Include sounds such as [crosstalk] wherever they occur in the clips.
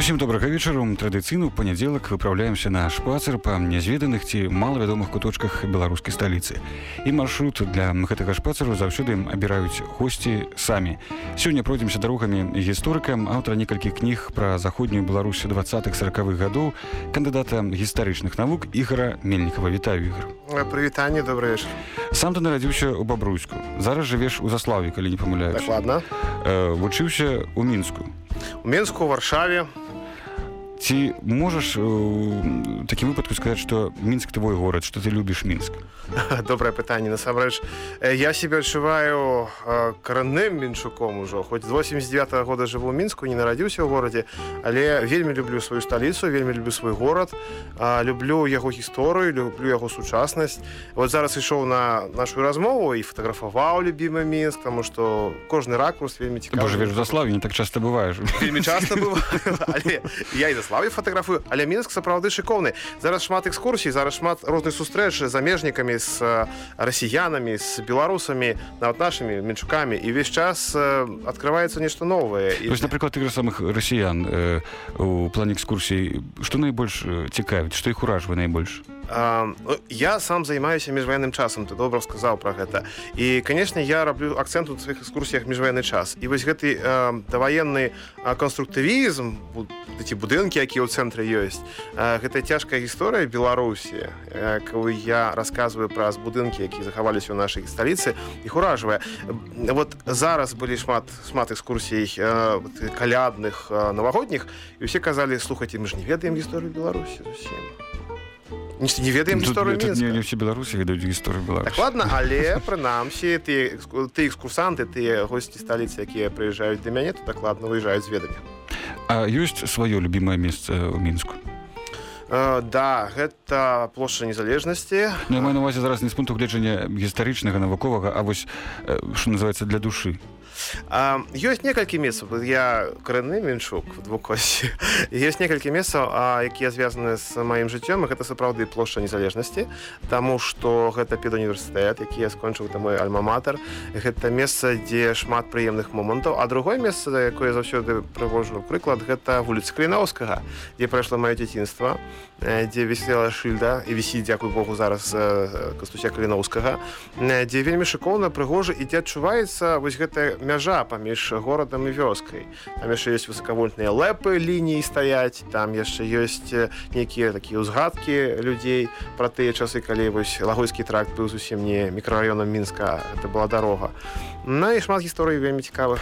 Усім добрага вечару. Традыцыйны ў панядзелак выпраўляемся на шпацыр па нязведаных ці малавядомых куточках беларускай сталіцы. І маршрут для гэтага шпацару заўсёды абіраюць госці самі. Сёння пройдземся дарогамі гісторыкам. Аўтара некалькіх кніг пра заходнюю двадцатых сороквых гадоў кандыдата гістарычных навук ігора мельнікова. Вітаю ігр прывітанне добрый вечар. Сам ты нарадзіўся ў бабруйску. Зараз жывеш у заславе калі не памыляюсь ладно э, вучыўся у мінску. У мінску варшаве ці можаш э, такім выпадку сказаць што мінск твой горад што ты любіш мінск [laughs] добрае пытанне насамрэч я себе адчуваю каранным мінчуком ужо хоць з 89 -го года жыву мінску не нарадзіўся ў горадзе але вельмі люблю сваю сталіцу вельмі люблю свой горад люблю яго гісторыю люблю яго сучаснасць вот зараз ішоў на нашу размову і фатаграфаваў любімы мінск тому что кожны ракурс вельмі цікава жывеш заславе не так часто бываеш вельмі часто [laughs] я і за славе фатаграфую але мінск сапраўды шыкоўны. Зараз шмат экскурсій зараз шмат розных сустрэч замежнікамі з расіянамі з беларусамі нават нашымі менчукамі. І весь час открывваецца нешта новае. І напрыклад ігра самых расіян у плане экскурсій што найбольш цікавіць што іх уражвае найбольш я сам займаюся міжваенным часам ты добра сказаў про гэта. І конечно я раблю акцэнт у сваіх экскурсіях міжваенны час. І вось гэты даваенны канструктывізм ці будынкі якія ў цэнтры ёсць гэта цяжкая гісторыя беларусі калі я рассказываю пра будынкі які захаваліся ў нашай сталіцы іх уражвае. Вот зараз былі шмат шмат экскурсій калядных навагодніх і усе казалі слухаць мы ж не ведаем гісторыю беларусі зусім не ведаем все беларусі ведаюць гісторыю так, ладно але прынамсі ты ты экскурсанты тыя госці сталіцы якія прыязджаюць да мяне то дакладна выязджаюць з ведамі А ёсць сваё любімае месца ў мінску Uh, да гэта плошча незалежнасці ну, маю на увазе зараз не з пункту гледжання гістарычнага навуковага а вось що называется для душы ёсць некалькі месцаў я карэнны меншук двукосці [laughs] ёсць некалькі месцаў якія звязаны з маім жыццём гэта сапраўды плошча незалежнасці Таму што гэта педуніверсітэт які я скончыў там мой альма-матар гэта месца дзе шмат прыемных момантаў. А другое месца якое заўсёды прывожу прыклад гэта вуліца клінаўскага дзе прайшло маё дзяцінства дзе весела шыльда і вісіць дзякуй Богу зараз кастуся каліноўскага дзе вельмі шыкоўна прыгожа і дзе адчуваецца вось гэтая мяжа паміж горадам і вёскай. Там яшчэ ёсць высакавольтныя лэпы лініі стаяць там яшчэ ёсць нейкія такія ўзгадкі людзей пра тыя часы калі вось лагойскі тракт быў зусім не мікрараёнам мінска это была дарога на і шмат гісторый вельмі цікавых.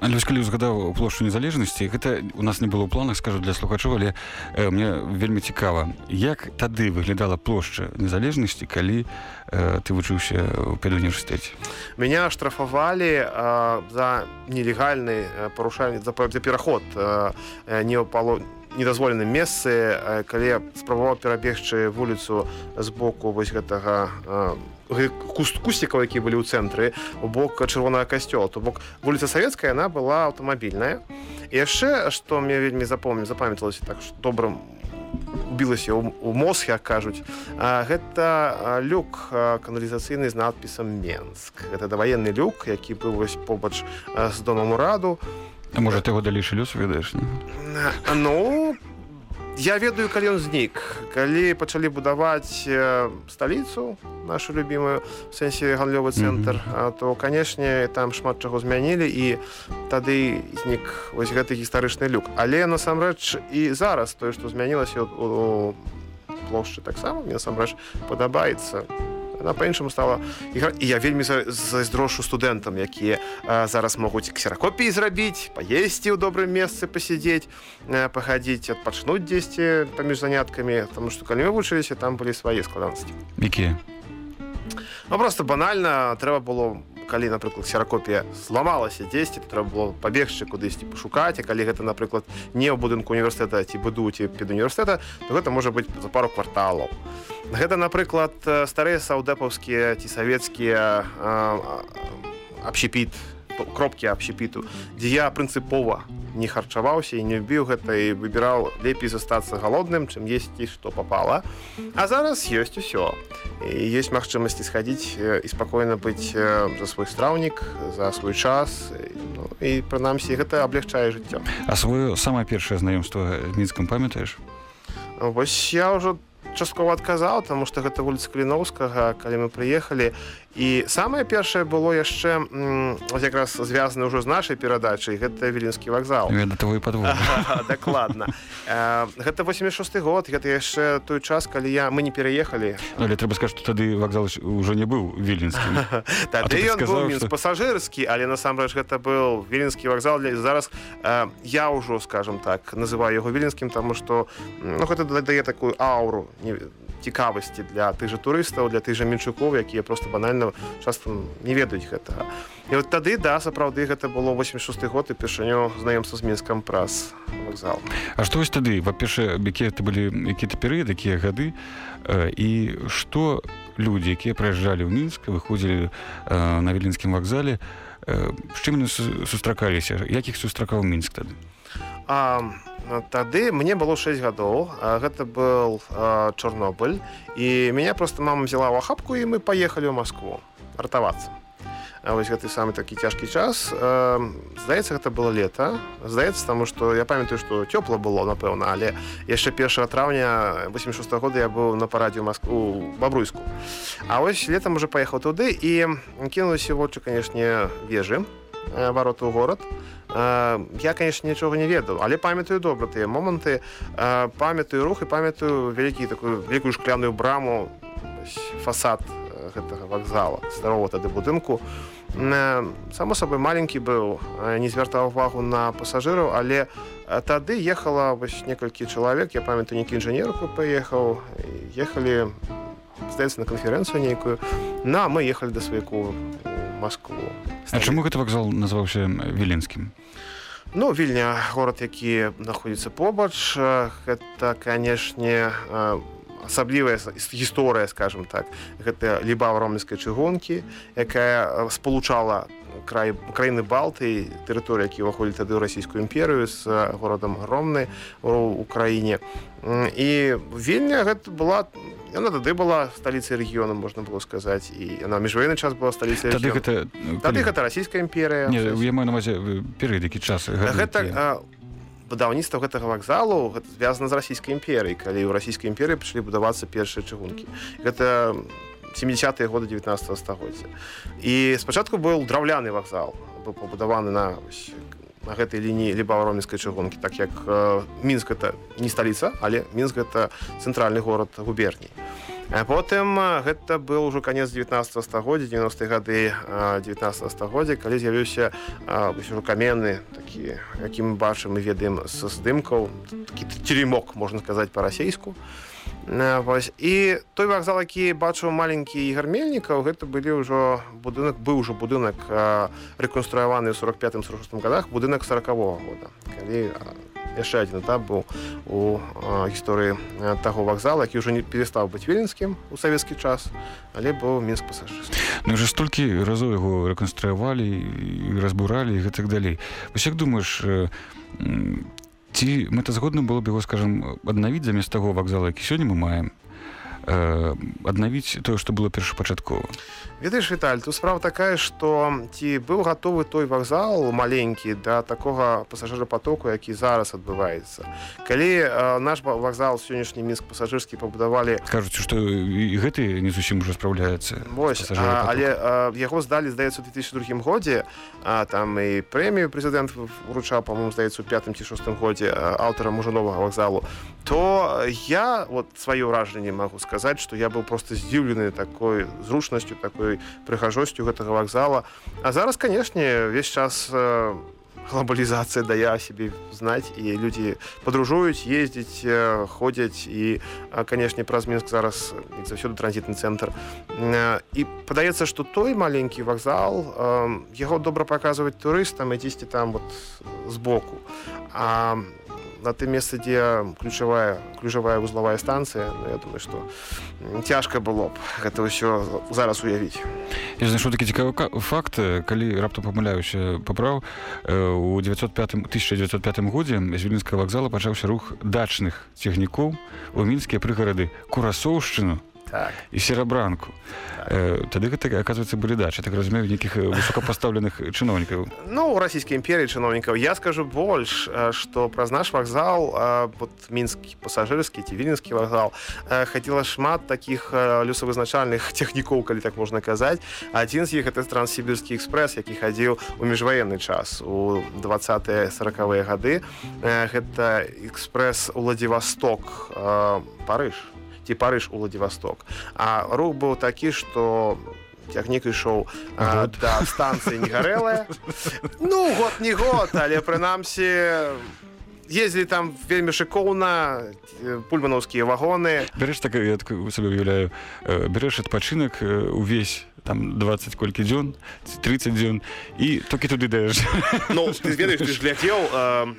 Але вось калі узгадаў плошчу незалежнасці гэта у нас не было ў планах скажу для слухачоў але э, мне вельмі цікава як тады выглядала плошча незалежнасці калі э, ты вучыўся ў педуніверсітэце? Меня штрафавалі э, за нелегальны парушальні за, за пераход э, не пало недазволеным месцы калі спрабаваў перабегчы вуліцу з боку вось гэтага куст кусцікаў які былі ў цэнтры у бок чырвонага касцёла то бок вуліца савецкая яна была аўтамабільная. Яшчэ што мне вельмі запомню запамяталася так добрым убілася у мозг як кажуць гэта люк каналізацыйны з надпісам менск гэта даваенны люк які быў вось побач з домам ураду. у А можа ты его далейшы лёс ведаеш ну я ведаю калі ён знік калі пачалі будаваць сталіцу нашу любимую сэнсе гандлёвы цэнтр mm -hmm. то канешне там шмат чаго змянілі і тады знік вось гэты гістарычны люк. Але насамрэч і зараз тое што змянілася у плошчы таксама мне насамрэч падабаецца. у она па-іншаму стала і я вельмі зайздрошу студэнтам якія зараз могуць ксеракопіі зрабіць паесці ў добрым месцы пасядзець пахадзіць адпачнуць дзесьці паміж заняткамі тому что калі мы вучыліся там былі свае складанасці. Якія? Ну просто банальна трэба было калі напрыклад серакопія зламалася дзесьці трэба было пабегчы кудысьці пашукаць. А калі гэта напрыклад не ў будынку універсітэта ці будуці під універсітэта то гэта можа быць за пару кварталаў. Гэта напрыклад старыя саўдэпаўскія ці савецкія общепіт кропкі общепіту дзе я прынцыпова не харчаваўся і не любіў гэта і выбіраў лепей застацца галодным чым есці што попала а зараз ёсць усё. І ёсць магчымасці схадзіць і спакойна быць за свой страўнік за свой час ну, і прынамсі гэта аблегчае жыццё. А сваё самае першае знаёмство мінскам памятаеш? Вось я ўжо часткова адказаў тому что гэта вуліца каліноўскага калі мы прыехалі і самае першае было яшчэ якраз звязаны ўжо з нашай перадачай гэта віленскі вакзал. Твой падвод [laughs] дакладна. Гэта 86 год гэта яшчэ той час калі я мы не пераехалі. Але трэба сказаць што тады вакзал ўжо не быў віленскі [laughs] пасажырскі але насамрэч гэта быў віленскі вакзал. Для зараз я ўжо скажем так называю яго віленскім таму што ну, гэта дае такую ауру не цікавасці для тых жа турыстаў для тых жа менчукоў якія просто банальна часто не ведаюць гэтага. І вот тады да сапраўды гэта было 86 год і першыню знаёмства з мінскам праз вокзал А што вось тады? Па-першае якія это былі які-то перыяд якія гады? І што людзі якія прыязджалі ў мінска выходзілі на віленскім вакзале з чым сустракаліся? Якіх сустракаў мінск тады? А тады мне было 6 гадоў гэта был чорнобыль і меня просто мама взяла ў ахапку і мы поехали ў москву ратавацца. Вось гэты самы такі цяжкі час здаецца гэта было лета. Здаецца таму что я памятаю что цёпла было напэўна але яшчэ 1 траўня 86 -го года я быў на парадзе москву бабруйску. А вось летом уже паехаў туды і кінулася вочы канешне вежы вароты ў горад я конечно нічога не ведаў але памятаю добра тыя моманты памятаю рух і памятаю вялікі такую вялікую шкляную браму фасад гэтага вакзала старого тады будынку само сабой маленькі быў не звяртаў увагу на пасажыраў але тады ехала вось некалькі чалавек я памятаю нейкі інжынерку паехаў ехалі здаецца на канферэнцыю нейкую на мы ехалі да сваяку Москву А чаму гэты вакзал называўся віленскім Ну вільня горад які знаходзіцца побач. Гэта канешне асаблівая гісторыя скажем так. Гэта ліба ромельскай чыгункі якая спалучала край краіны балты тэрыторыі які ўваходзілі тады ў расійскую імперыю з горадам громны у краіне і вільня гэта была яна тады была сталіцай рэгіёна можна было сказаць і яна міжвоенны час была сталіцай тады гэта тады гэта расійская імперыя я маю навазе перыяды час гэта будаўніцтва гэтага вакзалу гэта звязана з расійскай імперыяй калі ў расійскай імперыі прыйшлі будавацца першыя чыгункі. Гэта 70-е годы 19 стагоддзя. І спачатку быў драўляны вакзал быў пабудаваны на гэтай лініі лібава-ромельскай чыгункі так як э, мінск это не сталіца але мінск гэта цэнтральны горад губерній потым гэта был ужо канец 19 стагоддзя 90 гады 19 стагоддзя калі з'явіўся ўжо каменны такі які мы бачым мы ведаем са здымкаў теремок можна сказаць па-расейску вось. І той вакзал які бачыў маленькі гармельнікаў гэта былі ўжо будынак быў ужо будынак рэконструяваны ў 45 46 годах будынак 40 -го года калі яшчэ один этап быў у гісторыі таго вакзала які ўжо не перастаў быць віленскім у савецкі час але быў мінск пасажыр ну, уже столькі разоў яго рэканструявалі разбуралі і гэтак далей. Вось як думаеш ці мэтазгодна было б яго скажем аднавіць замест таго вакзала які сёння мы маем аднавіць тое што было першапачаткова. Ведаеш віталь тут справа такая что ці быў гатовы той вакзал маленькі да такога пасажырапатоку які зараз адбываецца? Калі э, наш вакзал сённяшні мінск пасажырскі пабудавалі кажуць што і гэты не зусім ужо спраўляецца Вось, а, але а, яго здалі здаецца 2002 годзе а там і прэмію прэзідэнт вручаў по-моему здаецца у пятым ці шостым годзе аўтарам ужо новага вакзалу. То я вот сваё ўражанне магу сказаць што я быў просто здзіўлены такой зручнасцю такой прыгажосцю гэтага вакзала. А зараз канешне весь час э, глобалізацыя дае сябе знаць і людзі падружуюць ездзіць э, ходзяць і канешне праз мінск зараз заўсёды транзітны цэнтр. І падаецца што той маленькі вакзал яго добра паказваць турыстам і дзесьці там вот збоку. А на тым месцы дзе ключавая ключавая вузлавая станцыя ну, я думаю что цяжка было б гэта ўсё зараз уявіць я знайшоў такі цікавы факт калі раптам памыляюся паправ у 905 1905 годзе з віленскага вакзала пачаўся рух дачных цягнікоў у мінскія прыгарады курасоўшчыну так. і серабранку так. тады гэта оказывается былі дачы так разумею нейкіх высокапастаўленых чыноўнікаў ну у расійскай імперіі чыноўнікаў я скажу больш что праз наш вакзал вот мінскі пасажырскі ці віленскі вакзал хацела шмат таких люсавызначальных цягнікоў [laughs] калі так можна казаць адзін з іх это транссібірскі экспрэс які хадзіў у міжваенны час у 20 сороквыя гады гэта экспрэс уладзівасток парыж ці парыж у владивосток. А рух быў такі что цягнік ішоў да станцыі не гарэлая ну год не год але прынамсі ездзілі там вельмі шыкоўна пульманаўскія вагоны. Бярэш так я сабе уяўляю бярэш адпачынак увесь там 20 колькі дзён 30 дзён і толькі туды даеш ну ты ведаеш ты ж глядзеў э,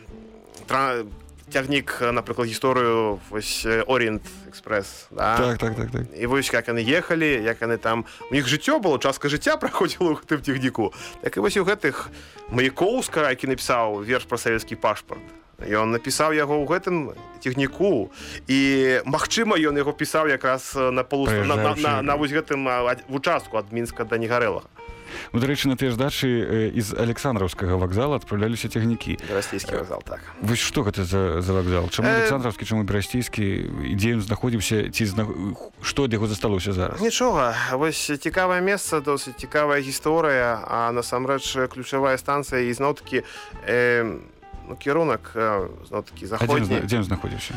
цягнік напрыклад гісторыю вось орient экспресс да? так, так, так, так. і вось как яны ехалі як яны там [laughs] у них жыццё было частка жыцця праходзіла ў гэтым цягніку як і вось у гэтых маяковска які напісаў верш пра савецкі пашпарт ён напісаў яго ў гэтым цягніку і магчыма ён яго пісаў якраз на полу на, на, на, на вось гэтым вучастку ад мінска да негарэлага Ну, дарэчы на тыя ж дачы з александраўскага вакзала адпраўляліся цягнікі. Расійскі вакзал так. вось што гэта за, за вакзал чаму александраўскі чаму берасційскі ідзе ён знаходзіўся ці зна... што ад яго засталося зараз? Нічога. Вось цікавае месца досыць цікавая гісторыя а насамрэч ключавая станцыя і зноў такі э, ну, кірунак зноў такі заходні. дзе ён знаходзіўся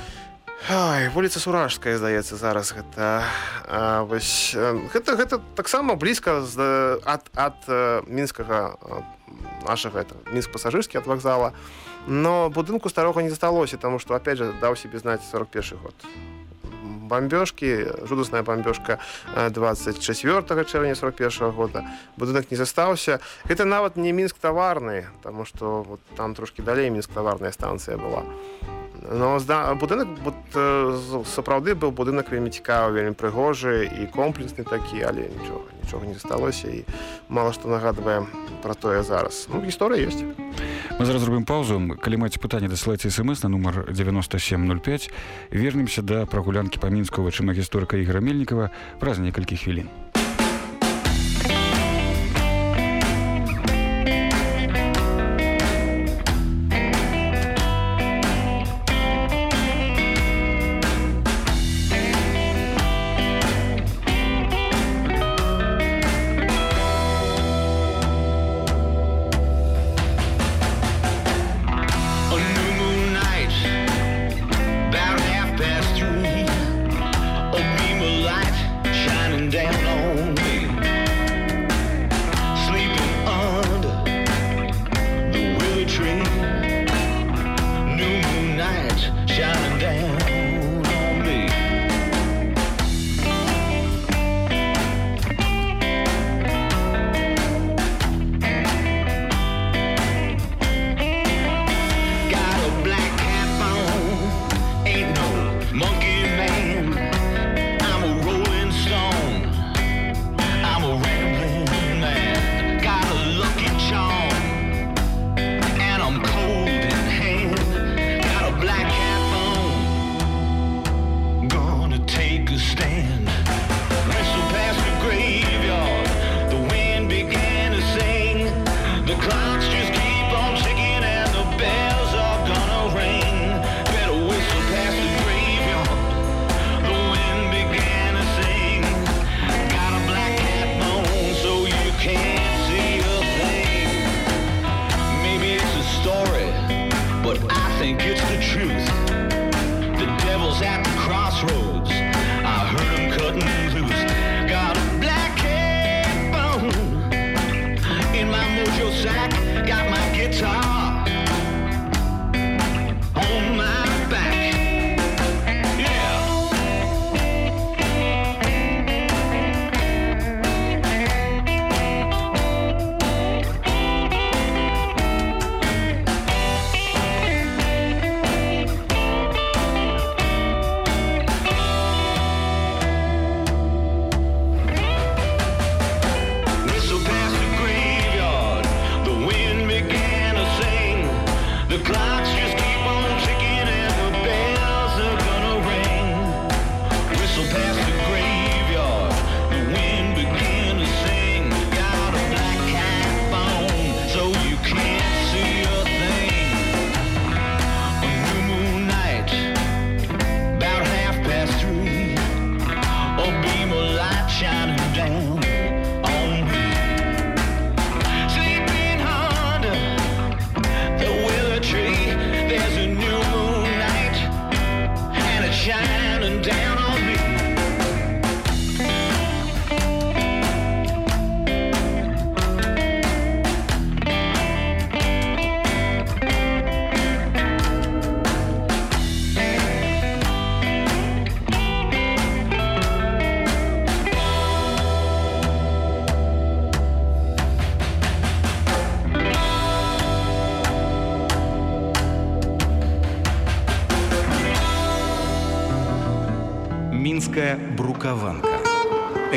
Ой, вуліца суражская здаецца зараз гэта а, вось гэта гэта таксама блізка ад ад мінскага нашага это мінск пасажырскі ад вакзала. Но будынку старога не засталося таму што опять же даў себе знаць 41 год. Бомбёжкі жудасная бомбёжка 24 чэрвеня 41 года. Будынак не застаўся. Гэта нават не мінск таварны тому что вот там трошки далей мінск таварная станцыя была Ну, зда, будынак вот, сапраўды быў будынак вельмі цікавы вельмі прыгожы і комплексны такі але нічога нічога не засталося і мала што нагадвае пра тое зараз. Ну, гісторыя ёсць. Мы зараз зробім паузу. Калі маце пытанне дасылайце смс на нумар 9705 вернемся да прагулянкі па мінску вачыма гісторыка ігра мельнікова праз некалькі хвілін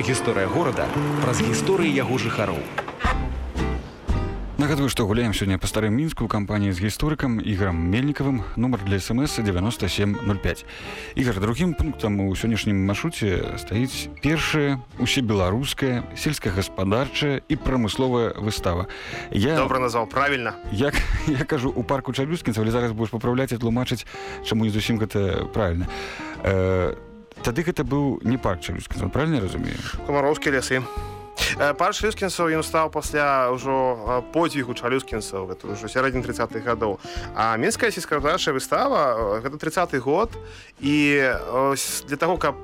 гісторыя горада праз гісторыі яго жыхароў. Нагадваю, што гуляем сёння па старым мінску кампаніі з гісторыкам іграм мельнікавым. Нумар для смс 9705 ігар другім пунктам у сённяшнім маршруце стаіць першая усебеларуская сельскагаспадарчая і прамысловая выстава. Я добра назваў правільна. як [laughs] я кажу у парку чалюскінцаў зараз будзеш папраўляць і тлумачыць чаму не зусім гэта правільна. Э, тады гэта быў не парк чалюскінцаў правильно разумею? Камароўскія лясы. Пан шлюскінцаў ён стаў пасля ўжо подзвігу чалюскінцаў гэта ўжо сярэдзін 30-х гадоў. А мінская сельскагаспадарчая выстава гэта 30 год. І для таго каб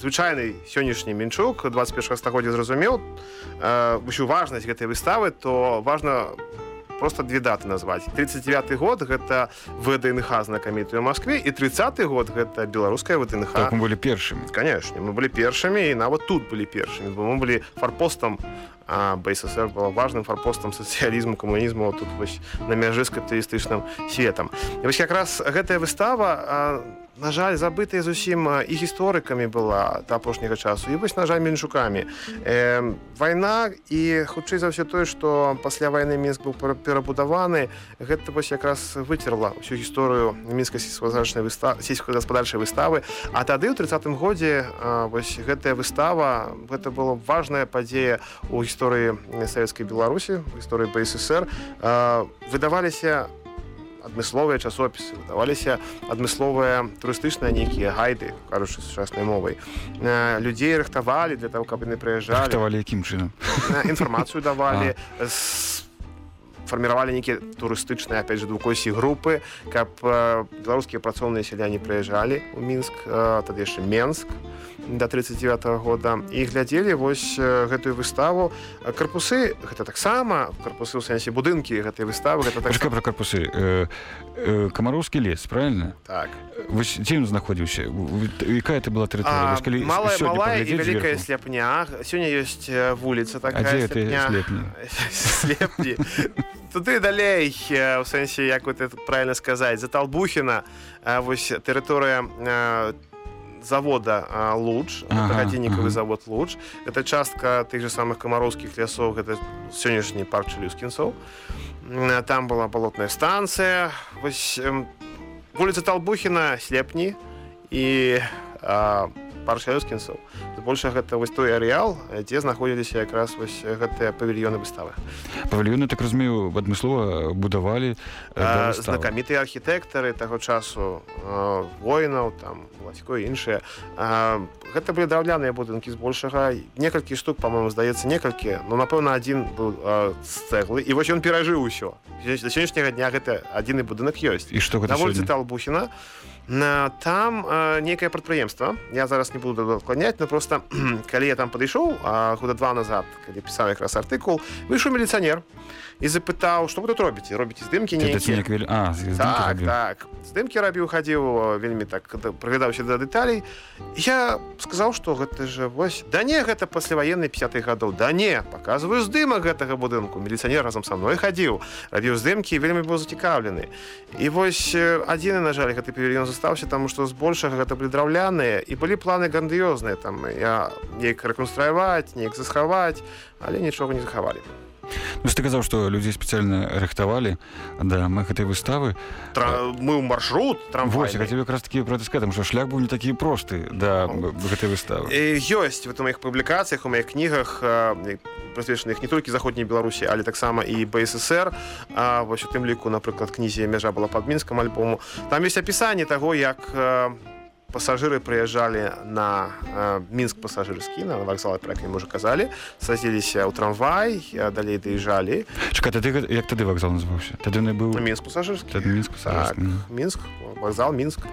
звычайны сённяшні мінчук 21 стагоддзя зразумеў усю важнасць гэтай выставы то важна просто две даты назваць 39 год гэта вДнх знакамітую Москве і 30 год гэта беларуская вДнх так, мы былі першымі конечно мы былі першымі і нават тут былі першымі бо мы былі фарпостам БССР была важным фарпостам сацыялізму камунізму тут вось на мяжы з капіталістычным светом і вось якраз гэтая выстава на жаль забытая зусім і гісторыкамі была да апошняга часу і вось на жаль меншукамі. Э, вайна і хутчэй за ўсё тое што пасля вайны мінск быў перабудаваны гэта вось якраз выцерла ўсю гісторыю мінскай сельскагаспадарчай выстав сельскагаспадарчай выставы. А тады ў тридцатым годзе вось гэтая выстава гэта была важная падзея у гісторыі савецкай беларусі гісторыі бСр выдаваліся адмысловыя часопісы выдаваліся адмысловыя турыстычныя нейкія гайды кажучы сучаснай мовай. Людзей рыхтавалі для того каб яны прыязджалі. Якім чынам? Інфармацыю давалі [laughs] фарміравалі нейкія турыстычныя опять же двукосі групы каб беларускія працоўныя сяляне прыязджалі у мінск тады яшчэ менск до 39 -го года. І глядзелі вось гэтую выставу. Карпусы гэта таксама карпусы ў сэнсе будынкі гэтай выставы гэта так про карпусы? Э, э, камароўскі лес правильно так. Вось дзе ён знаходзіўся? Якая ты была тэрыторыя? Калі малая малая і вялікая сляпня. Сёння ёсць вуліца такая слепні [laughs] туды далей у сэнсе як вот это правильно сказаць за талбухіна вось тэрыторыя завода луч ага, гадзіннікавы ага. завод луч. Это частка тых же самых камароўскіх лясоў гэта сённяшні парк чалюскінцаў там была балотная станцыя вось вуліца талбухіна слепні і парк чалюскінцаў больше гэта вось той арэал дзе знаходзіліся якраз вось гэтыя павільёны выставы. Павільёны так разумею адмыслова будавалі знакамітыя архітэктары таго часу воінаў там васько іншыя. Гэта былі драўляныя будынкі збольшага. Некалькі штук по-моему здаецца некалькі ну напэўна адзін быў з цэглы і вось ён перажыў усё. Да сённяшняга дня гэта адзіны будынак ёсць. І што гэта вуліцы талбухіна там некае прадпрыемства я зараз не буду дакладняць но просто [clears throat] калі я там падышоў года два назад калі пісаў якраз артыкул выйшаў міліцыянер і запытаў што вы тут робіце робіце здымкі не так, так. здымкі рабіў хадзіў вельмі так прыгадаўся да дэталей я сказаў што гэта же вось да не гэта пасляваенны 50 гадоў да не показываю здымак гэтага будынку міліцыянер разам са мной хадзіў рабіў здымкі вельмі быў зацікаўлены і вось адзіны на жаль гэты павільён застаўся таму што збольшага гэта былі драўляныя і былі планы грандыёзныя там я неяк рэконструяваць неяк захаваць але нічога не захавалі Ну, ты казаў што людзей спецыяльна рыхтавалі да мы гэтай выставы Тра... мы ў маршрут хацеў якраз такі пратэскатам што шлях быў не такі просты да гэтай выставы ёсць вот у маіх публікацыях у маіх кнігах прысвечаных не толькі заходняй беларусі але таксама і бСр вось у тым ліку напрыклад кнізе мяжа была пад мінскам альбому. Там ёсць апісанне таго як пасажыры прыязджалі на э, мінск пасажырскі на вакзалы пра мы уже казалі садзіліся ў трамвай далей даязджалі Чакай, тады, як тады вакзал называўся тады не быў мінск пасажырскі мінск так, мінск вакзал мінск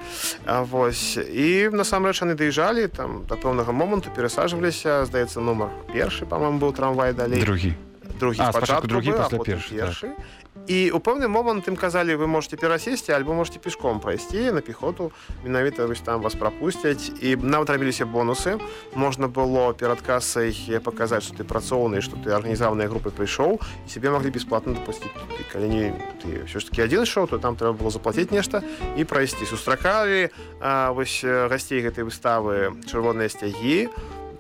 а, вось і насамрэч яны даязджалі там да пэўнага моманту перасаджваліся здаецца нумар першы па-моему быў трамвай далей другі другі А, спачатку другі, пасля потым першы, так. І у пэўны момант ім казалі вы можете перасесці альбо можете пешком прайсці на пехоту менавіта вось там вас прапусцяць і нават рабіліся бонусы. Можна было перад касай паказаць што ты працоўны што ты арганізаваныя групы прыйшоў і сябе маглі бесплатно дапусціць туды. калі не ты ўсё ж таки адзін ішоў то там трэба было заплаціць нешта і прайсці сустракалі а, вось э, гасцей гэтай выставы чырвоныя сцягі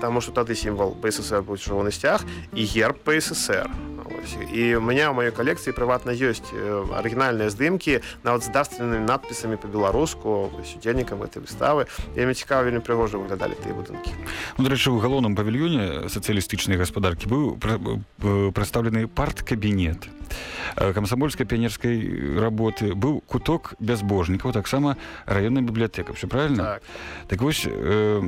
Таму што тады сімвал БССР быў чырвоны сцяг і герб ПССР Вось. і у меня ў маёй калекцыі прыватна ёсць арыгінальныя здымкі нават з дарственнымі надпісамі па-беларуску удзельнікам гэтай выставы вельмі цікава вельмі прыгожа выглядалі тыя будынкі Ну, дарэчы у галоўным павільёне сацыялістычнай гаспадаркі быў пра- прадстаўлены парткабінет. Э, камсамольскай піянерскай работы быў куток бязбожнікаў таксама раённая бібліятэка все правильно? Так. так вось э,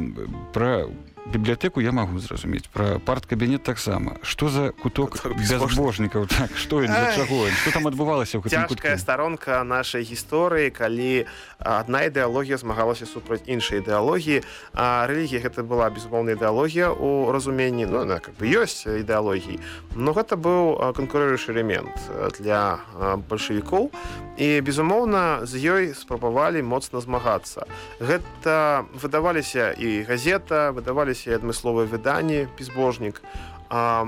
пра бібліятэку я магу зразумець. Пра парткабінет таксама. Што за куток бязбожнікаў. бязбожнікаў [laughs] так што ён для Ай. чаго што там адбывалася цяжкая кутку? старонка нашай гісторыі калі адна ідэалогія змагалася супраць іншай ідэалогіі. А рэлігія гэта была безумоўная ідэалогія у разуменні. Ну она как бы ёсць ідэалогіі. Но гэта быў а, канкуруючы элемент для бальшавікоў. І безумоўна з ёй спрабавалі моцна змагацца. Гэта выдаваліся і газета выдаваліся і адмысловыя выданні безбожнік а,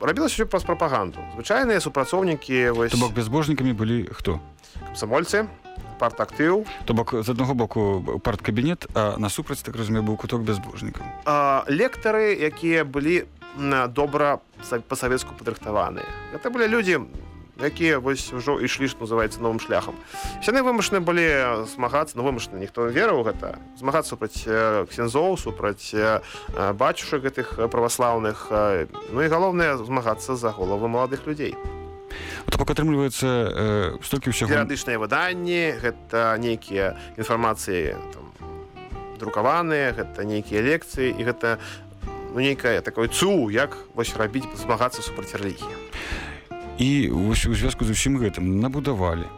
рабілася ўсё праз прапаганду. Звычайныя супрацоўнікі вось бок бязбожнікамі былі хто? камсамольцы партактыў. То бок з аднаго боку парткабінет а насупраць так разумею быў куток бязбожнікаў а, лектары якія былі добра са- па-савецку падрыхтаваныя. Гэта былі людзі якія вось ужо ішлі што называецца новым шляхам. Яны вымушаны былі змагацца ну вымушаны ніхто не верыў гэта змагацца супраць ксензоў супраць бацюшак гэтых праваслаўных ну і галоўнае змагацца за головы маладых людзей. Бок атрымліваецца э, столькі ўсяго. Перыядычныя выданні гэта нейкія інфармацыі друкаваныя гэта нейкія лекцыі і гэта ну, нейкае такое цу як вось рабіць змагацца супраць рэлігіі і вось у звязку з усім гэтым набудавалі.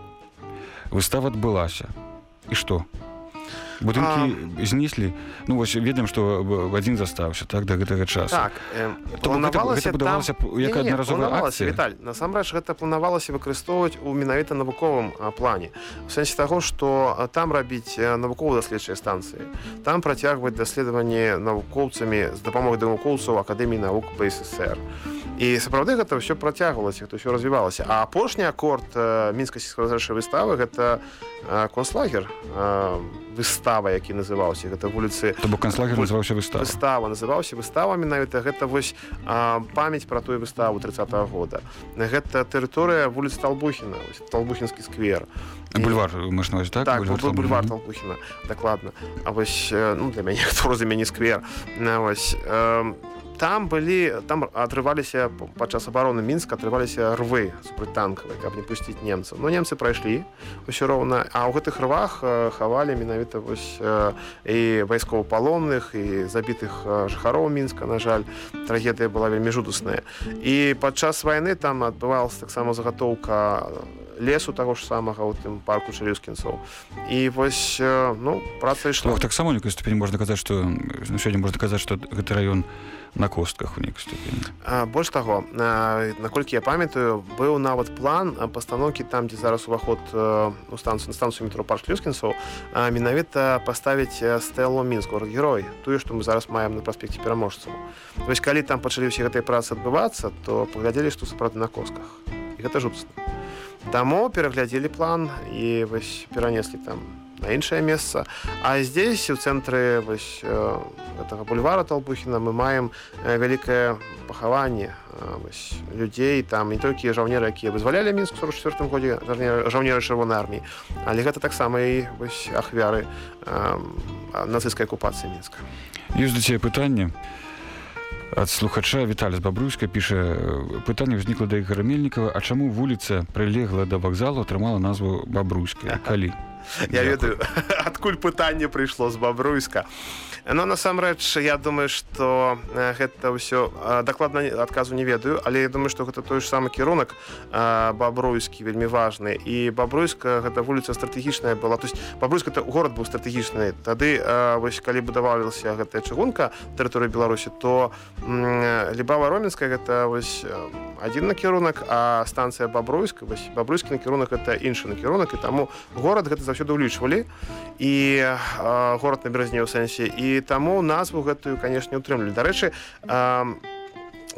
Выстава адбылася. І што будынкі знеслі. Ну вось ведаем што адзін застаўся так да гэтага часу. Так э, То гэта будавалася б як планавалася, акцыя? Віталь насамрэч гэта планавалася выкарыстоўваць у менавіта навуковым а, плане. У сэнсе таго што а, там рабіць а, навукова-даследчыя станцыі там працягваць даследаванні навукоўцамі з дапамогай навукоўцаў акадэміі навук БССР і сапраўды гэта ўсё працягвалася гэта ўсё развівалася. А апошні акорд мінскай сельскохозяйчай выставы гэта концлагер выстава які называўся гэта вуліцы то бок канцлагер называўся выстава. выстава называўся выстава менавіта гэта вось а, памяць пра тую выставу 30 -го года. Гэта тэрыторыя вуліц талбухіна талбухінскі сквер. Бульвар мы ж на увазі, так? Так Бульвар бульвар, бульвар Талбухіна. талбухіна дакладна. А вось ну для мяне [laughs] хто разуме не сквер. На, вось э, там былі там атрываліся падчас абароны мінска атрываліся рвы супрацьтанкавыя каб не пусціць немцаў но немцы прайшлі ўсё роўна а ў гэтых рвах э, хавалі менавіта вось э, і вайсковапалонных і забітых э, жыхароў мінска на жаль. Трагедыя была вельмі жудасная. І падчас вайны там адбывалася таксама загатоўка лесу таго ж самага ў тым парку чалюскінцаў і вось э, ну праца То ішла бок таксама у нейкай ступені можна казаць што сёння можна казаць што гэты раён на костках у нейкай ступені больш таго наколькі я памятаю быў нават план пастаноўкі там дзе зараз уваход э, у станцыю на станцыю метро парк люскінцаў менавіта паставіць э, стэлу мінску герой тое што мы зараз маем на праспекце пераможцаў вось калі там пачалі ўсе гэтыя працы адбывацца то паглядзелі што сапраўды на косках і гэта жудасна Таму пераглядзелі план і вось перанеслі там на іншае месца. А здесь у цэнтры вось э, гэтага бульвара талбухіна мы маем э, вялікае пахаванне э, вось, людзей там не толькі жаўнеры якія вызвалялі мінск 44 годзе жаўнеры- чырвонай арміі але гэта таксама і вось ахвяры э, нацысцкай акупацыі мінска. Ёсць да цябе пытанне. Ад слухача Віталь з бабруйска піша пытанне ўзнікла да ігора мельнікова А чаму вуліца прылегла да вакзалу атрымала назву бабруйская? Калі я ведаю [laughs] адкуль пытанне прыйшло з бабруйска. Но насамрэч я думаю что гэта ўсё дакладна адказу не ведаю але я думаю что гэта той ж самы кірунак бабруйскі вельмі важны. І бабруйска гэта вуліца стратэгічная была. То есть бабруйска это город быў стратэгічны. Тады вось калі будавалася гэтая чыгунка тэрыторыі беларусі то лібава роменская гэта вось адзін накірунак а станцыя бабруйска вось бабруйскі накірунак это іншы накірунак. І таму горад гэта заўсёды ўлічвалі. І город на беразне ў сэнсе. І таму назву гэтую канешне утрымлівалі дарэчы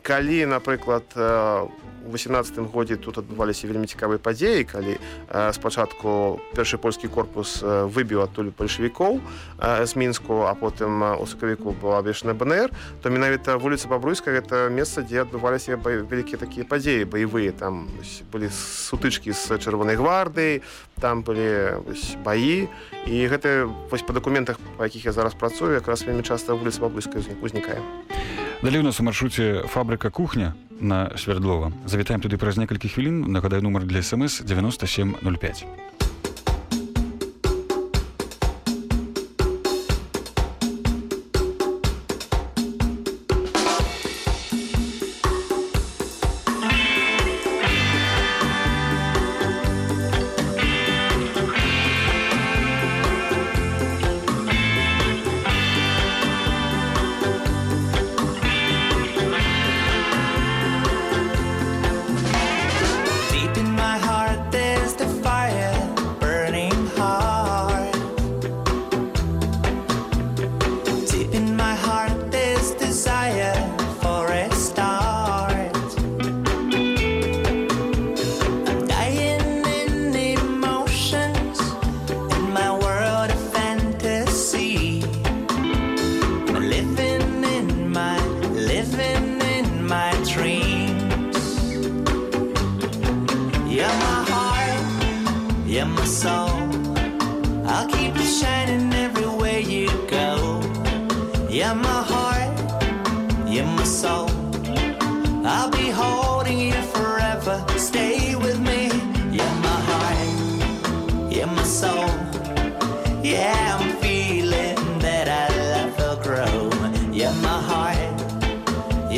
калі напрыклад у 18 годзе тут адбываліся вельмі цікавыя падзеі калі спачатку першы польскі корпус выбіў адтуль бальшавікоў з мінску а потым у сакавіку была абвешана бнр то менавіта вуліца бабруйска гэта месца дзе адбываліся вялікія такія падзеі баявыя там былі сутычкі з чырвонай гвардыі там былі вось, баі і гэта вось па дакументах па якіх я зараз працую якраз вельмі часта вуліца бабруйска узнікае Далей у нас у маршруце фабрыка кухня на свердлова. Завітаем туды праз некалькі хвілін. Нагадаю нумар для смс 9705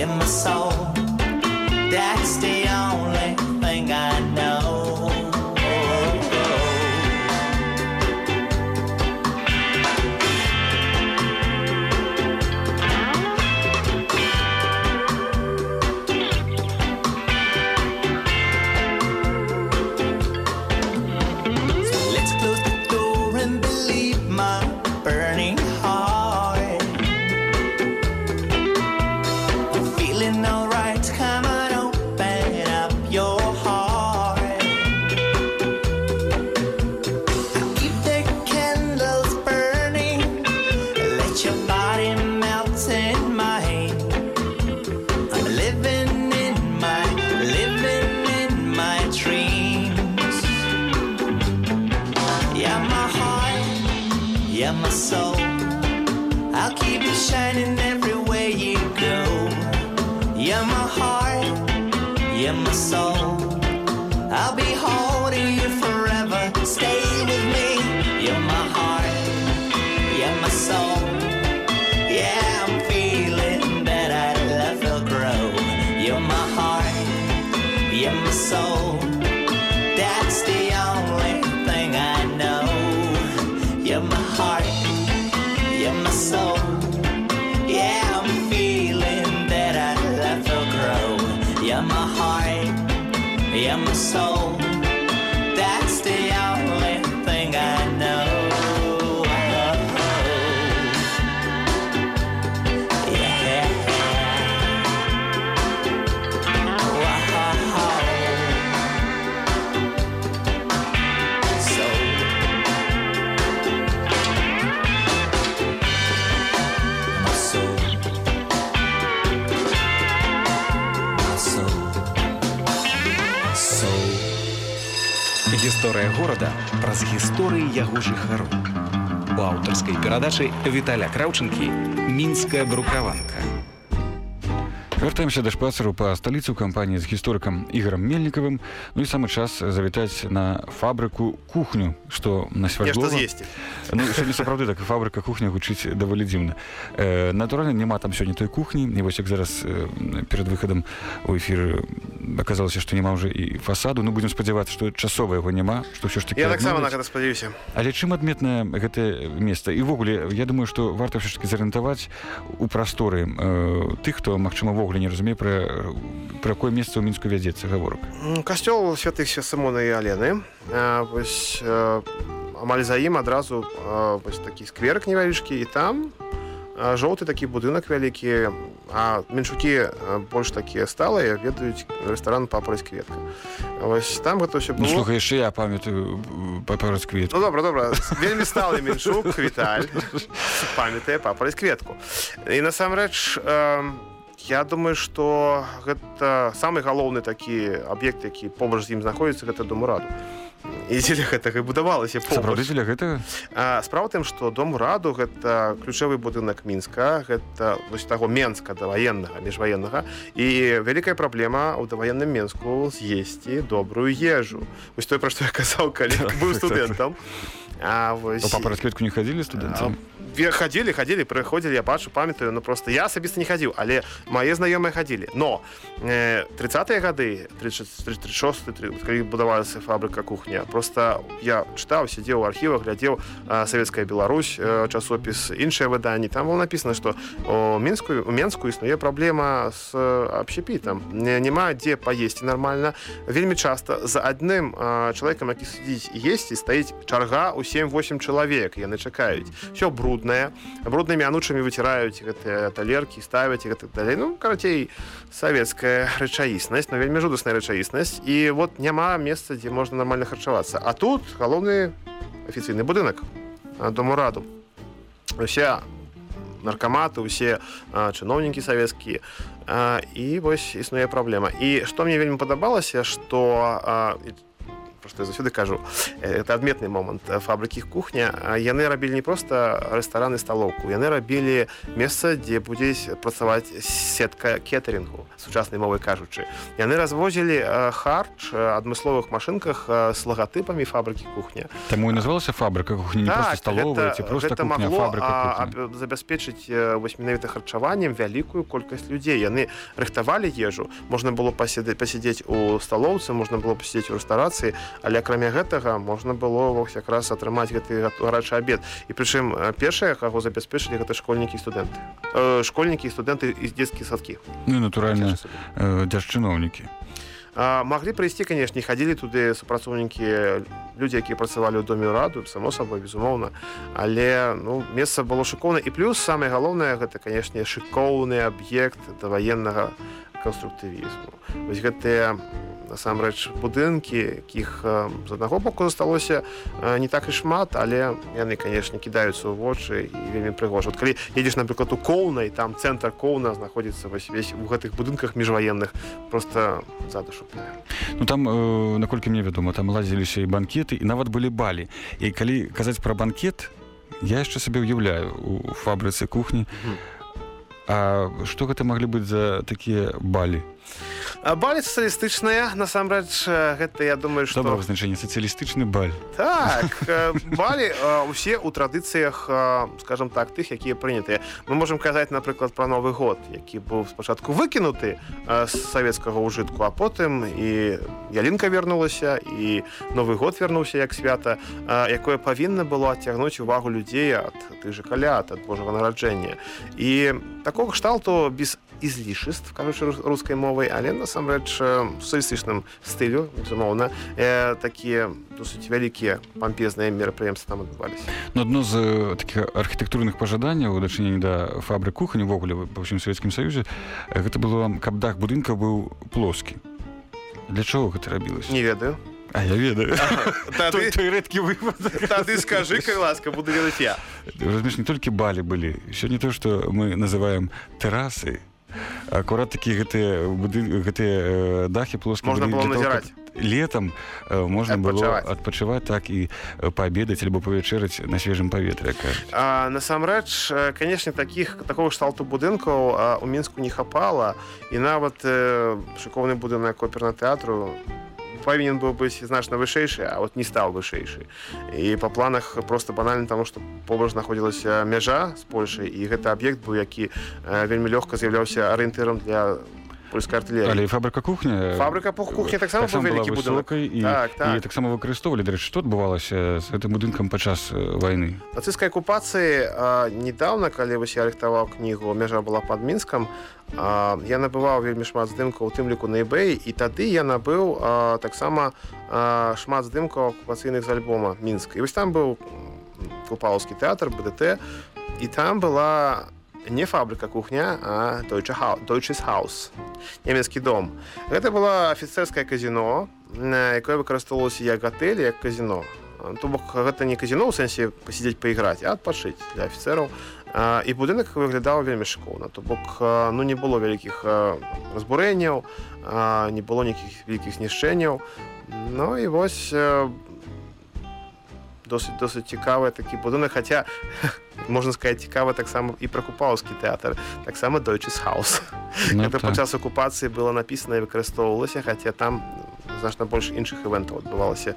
in my soul that stay on. Горада праз гісторыі яго жыхару. У аўтарскай перадачы Віталя Краўчынкі мінская брукаванка. Вяртаемся да шпацару па сталіцу кампаніі з гісторыкам ігорам мельнікавым ну і самы час завітаць на фабрыку кухню што на Нешта святло з'есці. ну, сапраўды так фабрыка кухня гучыць даволі дзіўна. Э, натуральна няма там сёння той кухні і вось як зараз э, перад выхадам у эфір аказалася што няма ўжо і фасаду. Ну будзем спадзявацца што часова яго няма што ўсё ж таки Я таксама на гэта спадзяюся. Але чым адметнае гэтае месца? І ўвогуле я думаю што варта ўсё ж таки зарыентаваць у прасторы э, тых хто магчыма ввогуле не разумее пра пра якое месца ў мінску вядзецца гаворка Касцёл святых Сімона і Алены. Вось э, амаль за ім адразу вось такі скверк невялічкі і там жоўты такі будынак вялікі, а меншукі больш такія сталыя ведаюць рэстаран папараць кветка. Вось там гэта ўсё ну, было. слухай яшчэ я памятаю папараць квет Ну добра, добра. Вельмі сталы меншук, Віталь, памятае папараць кветку. І насамрэч, э, я думаю, што гэта самы галоўны такі аб'ект, які побач з ім знаходзіцца, гэта дом раду. І дзеля гэтага будавалася дзеля гэтага А, Справа тым, што дом раду гэта ключавы будынак мінска, гэта вось таго менска даваеннага, міжваеннага. І вялікая праблема ў даваенным менску з'есці добрую ежу. Вось тое, пра што я казаў, калі Так, быў так, так. студэнтам. А вось папараць кветку не хадзілі студэнты Ве- хадзілі хадзілі прыходзілі я бачу памятаю ну просто я асабіста не хадзіў але мае знаёмыя хадзілі но э, 30 гады 36 калі будавалася фабрыка кухня. Просто я чытаў сядзеў у архівах глядзеў э, савецкая Беларусь э, часопіс іншыя выданні там было написано что у мінскую у менску існуе праблема с общепітам Не- няма дзе паесці нормально. Вельмі часта за адным э, чалавекам які сидзіць і есці стаіць чарга у 7-8 чалавек яны чакаюць все бруднае бруднымі анучамі выціраюць гэтыя талеркі ставяць і гэтак далей ну карацей савецкая рэчаіснасць но вельмі жудасная рэчаіснасць і вот няма месца дзе можна нормально харчавацца а тут галоўны афіцыйны будынак. А, дому раду усе наркаматы усе а, чыноўнікі савецкія а, і вось існуе праблема і што мне вельмі падабалася што а, і што я заўсёды кажу э, это адметны момант фабрыкі кухня яны рабілі не проста рэстараны сталоўку яны рабілі месца дзе будзе працаваць сетка кетерынгу сучаснай мовай кажучы. Яны развозілі э, харч э, адмысловых машынках з лагатыпамі фабрыкі кухня. Таму і называлася фабрыка кухні не просто сталовая ці просто гэта кухня магло забяспечыць вось менавіта харчаваннем вялікую колькасць людзей. Яны рыхтавалі ежу можна было паседаць пасядзець у сталоўцы можна было пасядзець у рэстарацыі але акрамя гэтага можна было вось якраз атрымаць гэты гарачы абед. І прычым першае каго забяспечылі гэта школьнікі студэнты. Школьнікі студэнты з дзецкіх садкі. Ну натуральна дзяржчыноўнікі. А, маглі прыйсці канешне хадзілі туды супрацоўнікі людзі якія працавалі ў доме раду само сабой безумоўна. Але ну месца было шыкоўна і плюс самае галоўнае гэта канешне шыкоўны аб'ект даваеннага канструктывізму вось гэтыя насамрэч будынкі якіх э, з аднаго боку засталося э, не так і шмат але яны канешне кідаюцца ў вочы і вельмі прыгожа. Вот калі едзеш напрыклад у коўна і там цэнтр коўна знаходзіцца вось весь у гэтых будынках міжваенных просто за душу пляе. Ну там э, наколькі мне вядома там ладзіліся і банкеты і нават былі балі. І калі казаць пра банкет я яшчэ сабе ўяўляю у фабрыцы кухні А што гэта маглі быць за такія балі А Балі сацыялістычныя насамрэч э, гэта я думаю што добра вызначэнне сацыялістычны баль? Так [laughs] э, балі э, усе ў традыцыях э, скажем так тых якія прынятыя мы можемм казаць напрыклад пра новы год які быў спачатку выкінуты э, з савецкага ўжытку а потым і ялінка вярнулася і новы год вярнуўся як свята э, якое павінна было адцягнуць увагу людзей ад тых же калят ад божага нараджэння і такого кшталту без излишеств кажучы рус- рускай мовай але насамрэч э, сацыялістычным стылю безумоўна э, такія досыць вялікія пампезныя мерапрыемствы там адбываліся Ну адно з э, такіх архітэктурных пажаданняў у дачыненні да фабры кухні ўвогуле па ўсім савецкім саюзе э, гэта было каб дах будынка быў плоскі для чаго гэта рабілася не ведаю. А я ведаю. [laughs] Тады, той рэдкі выпадак тады скажы кай ласка буду ведаць я. Разумееш не толькі балі былі не то што мы называем тэрасы акурат такі гэтыя будын гэтыя э, дахі плоскія Можна было назіраць. каб- летом э, можна было Адпачываць. так і э, паабедаць альбо павячэраць на свежым паветры насамрэч э, канешне таких такого кшталту будынкаў у мінску не хапала і нават э, шыкоўны будынак оперна тэатру павінен быў быць значна вышэйшы а вот не стаў вышэйшы і па планах просто банальна таму што побач знаходзілася мяжа з польшай і гэта аб'ект быў які э, вельмі лёгка з'яўляўся арыентырам для польскай артылерыі але фабрыка кухня фабрыка по кухні таксама быў вялікі будынак высокай і, Так, так. і таксама выкарыстоўвалі дарэчы што адбывалася з гэтым будынкам падчас э, вайны нацысцкай акупацыі недавно калі вось я рыхтаваў кнігу мяжа была под мінскам а, я набываў вельмі шмат здымкаў у тым ліку на eBay і тады я набыў таксама шмат здымкаў акупацыйных з альбома мінск і вось там быў купалаўскі тэатр бДт і там была не фабрыка кухня а Deutsche Hau- Deutsches Haus нямецкі дом. Гэта была афіцэрскае казіно якое выкарыстоўвалася як гатэль як казіно то бок гэта не казіно ў сэнсе пасядзець пайграць а адпачыць для афіцэраў і будынак выглядаў вельмі шыкоўна то бок ну не было вялікіх разбурэнняў не было нейкіх вялікіх знішчэнняў Ну і вось а, досыць досыць цікавы такі будынак хаця [laughs] можна сказаць цікава таксама і пра купаўскі тэатр таксама Deutsches Haus ну, Гэта так. падчас акупацыі было напісана і выкарыстоўвалася, хаця там значна больш іншых івентаў адбывалася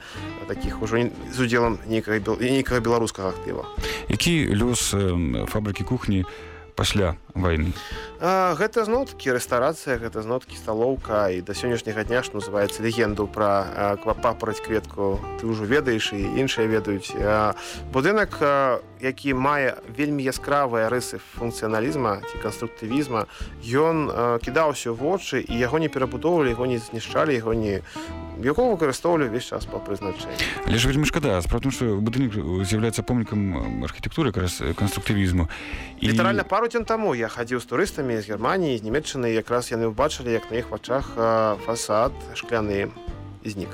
такіх ужо не- з удзелам нейкага бел- нейкага беларускага актыва. які лёс э, фабрыкі кухні пасля вайны А, гэта зноў такі рэстарацыя, гэта зноў такі сталоўка і да сённяшняга дня ж называецца легенду пра папараць кветку ты ўжо ведаеш і іншыя ведаюць. А, Будынак, а, які мае вельмі яскравыя рысы функцыяналізма ці канструктывізма, ён кідаўся ў вочы і яго не перабудоўвалі, яго не знішчалі, яго не яго выкарыстоўвалі ўвесь час па прызначэнні. але ж вельмі шкада справа ў тым, што будынак з'яўляецца помнікам архітэктуры якраз э, канструктывізму І... Літаральна пару дзён таму я хадзіў з турыстамі з Геррманіі з Нямецчыны якраз яны ўбачылі як на іх вачах фасад шкляны знік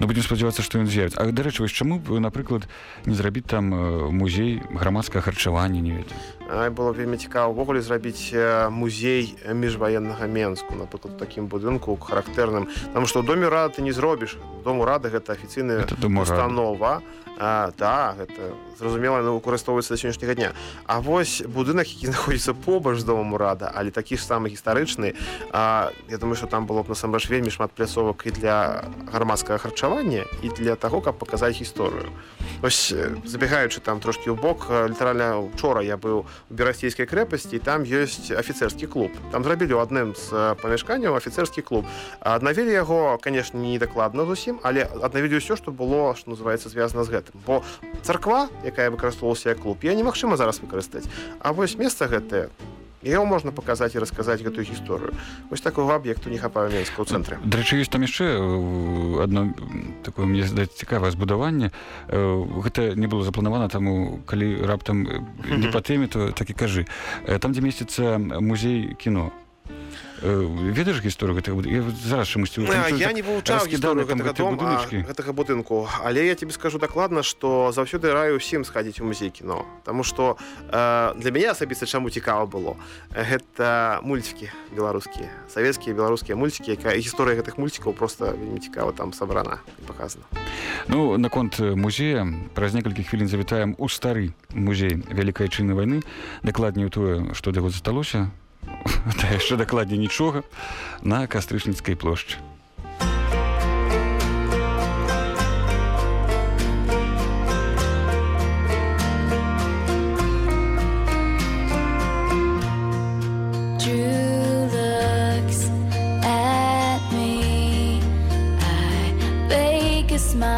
Ну, будзем спадзявацца што ён з'явіць А дарэчы вось чаму б напрыклад не зрабіць там э, музей грамадскага харчавання не ведаю? Было вельмі цікава ўвогуле зрабіць э, музей міжваеннага менску напрыклад такім будынку характэрным. Там што ў доме рада ты не зробіш. Дом урада гэта афіцыйная установа. А, да гэта зразумела яно выкарыстоўваецца да сённяшняга дня. А вось будынак які [laughs] знаходзіцца побач з домам урада але такі ж самы гістарычны а, я думаю што там было б насамрэч вельмі шмат пляцовак і для грамадскага харчавання і для таго каб паказаць гісторыю ось забегаючы там трошки ў бок літаральна учора я быў у берасцейскай крэпасці там ёсць афіцэрскі клуб. Там зрабілі ў адным з памяшканняў афіцэрскі клуб. Аднавілі яго канешне не дакладна зусім але аднавілі ўсё што было што называецца звязана з гэтым бо царква якая выкарыстоўвалася як клуб. Я немагчыма зараз выкарыстаць. А вось месца гэтае яго можна паказаць і расказаць гэтую гісторыю. Вось такого аб'екту не хапае менска ў цэнтры. Дарэчы ёсць там яшчэ э, адно такое мне здаць цікавае збудаванне. Э, гэта не было запланавана таму калі раптам э, не па тэме то так і кажы. Там дзе месціцца музей кіно ведаеш гісторыю гэтага буд- я вот зараз чамусьці А, я не вывучаў гісторыю там гэтага дома будыначкі. гэтага будынку але я тебе скажу дакладна што заўсёды раю ўсім схадзіць у музей кіно. Таму што э, для мяне асабіста чаму цікава было гэта мульцікі беларускія савецкія беларускія мульцікі якая гісторыя гэтых мульцікаў просто вельмі цікава там сабрана і показана. Ну наконт э, музея праз некалькі хвілін завітаем у стары музей вялікай чыны вайны. Дакладней у тое што да яго засталося [laughs] да яшчэ дакладней нічога. На кастрычніцкай плошчы.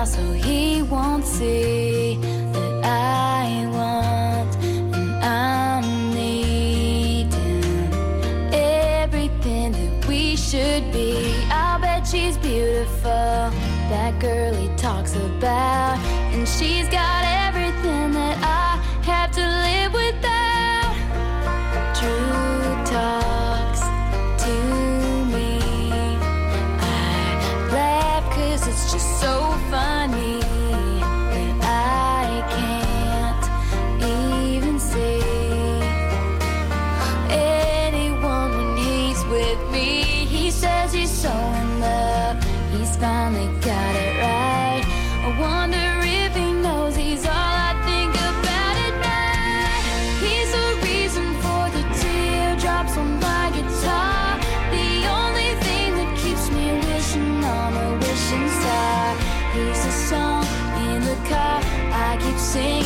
So he won't see. about. sing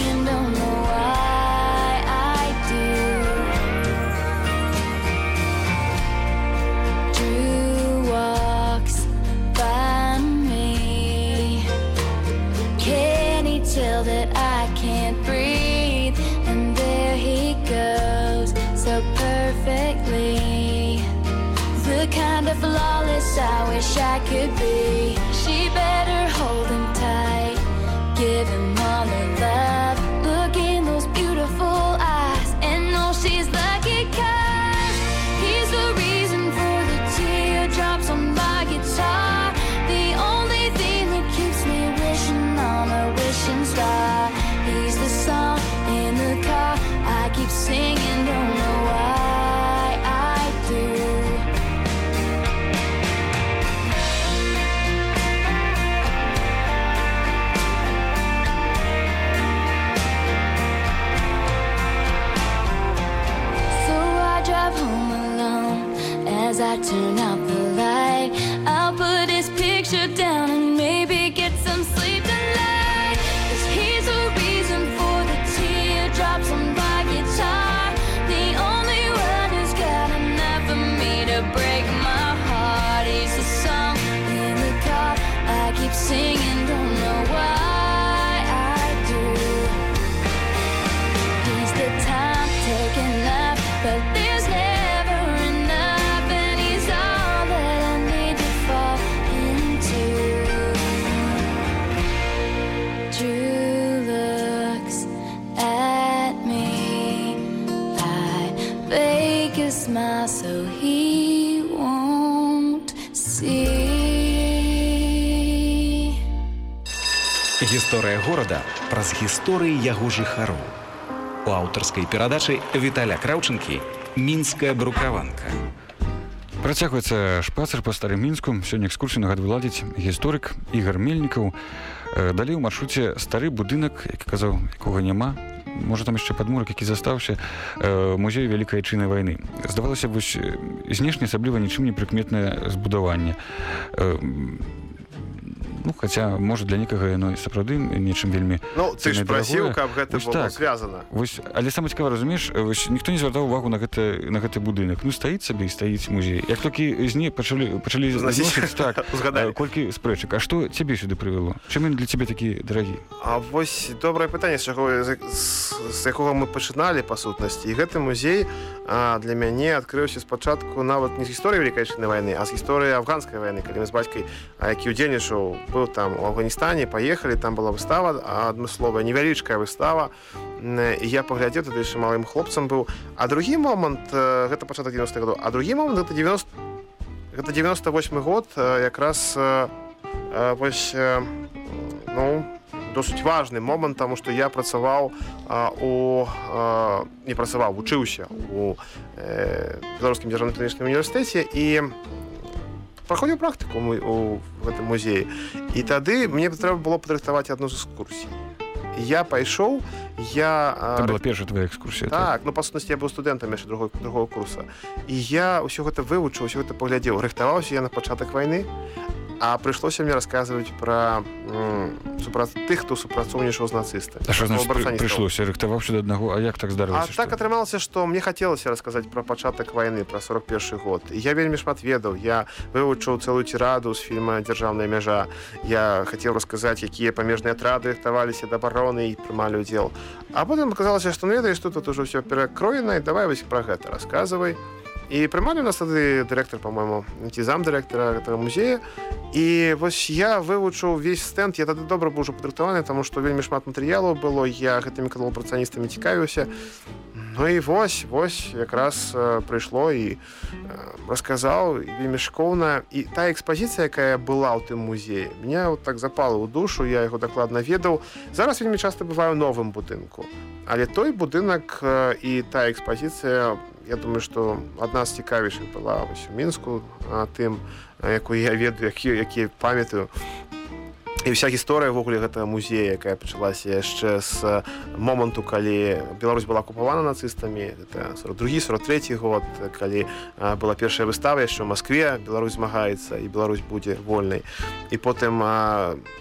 горада праз гісторыі яго жыхароў. У аўтарскай перадачы Віталя Краўчынкі мінская брукаванка. Працягваецца шпацыр па старым мінску сёння экскурсію нагадваю ладзіць гісторык ігар мельнікаў. Э, далей у маршруце стары будынак як казаў якога няма. Можа там яшчэ падмурак які застаўся. Э, музей вялікай айчыннай вайны. Здавалася вось знешне асабліва нічым не прыкметнае збудаванне. Э, ну хаця можа для некага яно і сапраўды нечым вельмі Ну ты ж прасіў каб гэта Вось было так. звязана Вось, але сама цікава разумееш вось, ніхто не звяртаў увагу на гэта на гэты будынак. Ну стаіць сабе і стаіць музей як толькі зне пачалі пачалі Зносіць. зносіць, так [laughs] Узгадалі. э, колькі спрэчак. А што цябе сюды прывяло? Чым ён для цябе такі дарагі? А вось добрае пытанне з чаго з, з якога мы пачыналі па сутнасці. І гэты музей а, для мяне адкрыўся спачатку нават не з гісторыі вялікайчыннай вайны а з гісторыі афганскай вайны калі мы з бацькай які ўдзельнічаў быў там у афганістане паехалі там была выстава адмысловая невялічкая выстава. Я паглядзеў тады яшчэ малым хлопцам быў а другі момант э, гэта пачатак 90 гадоў а другі момант гэта 90 гэта 98 год э, якраз э, э, вось э, ну досыць важны момант таму што я працаваў у не працаваў вучыўся у э, беларускім дзяржаўным тэхнічным універсітэце і праходзіў практыку у гэтым музеі і тады мне трэба было падрыхтаваць адну з экскурсій. Я пайшоў я была першая твоя экскурсія так? Ну па сутнасці я быў студэнтам яшчэ другого другого курса. І я ўсё гэта вывучыў усё гэта паглядзеў. Рыхтаваўся я на пачатак вайны а прыйшлося мне расказваць пра м, супрац тых хто супрацоўнічаў з нацыстамі А що значит при- прыйшлося рыхтаваўся да аднаго А як так А здарылася так атрымалася што мне хацелася расказаць пра пачатак вайны пра 41 год. І я вельмі шмат ведаў. Я вывучыў цэлую тираду з фільма дзяржаўная мяжа я хацеў расказаць якія памежныя атрады рыхтаваліся да абароны і прымалі ўдзел. А потым аказалася што ну ведаеш тут тут ужо ўсё перакроена і давай вось пра гэта расказвай і прымалі у нас тады дырэктар по-моему ці зам дырэктара гэтага музея і вось я вывучыў увесь стэнд я тады добра быў падрыхтаваны таму што вельмі шмат матэрыялаў было я гэтымі калапрацаністамі цікавіўся Ну і вось вось якраз э, прыйшло і э, расказаў вельмі шкоўна. І та экспазіцыя якая была ў тым музеі меня вот так запала ў душу я яго дакладна ведаў. Зараз вельмі часта бываю новым будынку. Але той будынак э, і та экспазіцыя я думаю што адна з цікавейшых была у мінску тым якую я ведаю які які памятаю. І вся гісторыя ввогуле гэтага музея якая пачалася яшчэ з моманту калі Беларусь была акупавана нацыстамі это 42 43 год калі была першая выстава яшчэ ў Маскве Беларусь змагаецца і Беларусь будзе вольнай і потым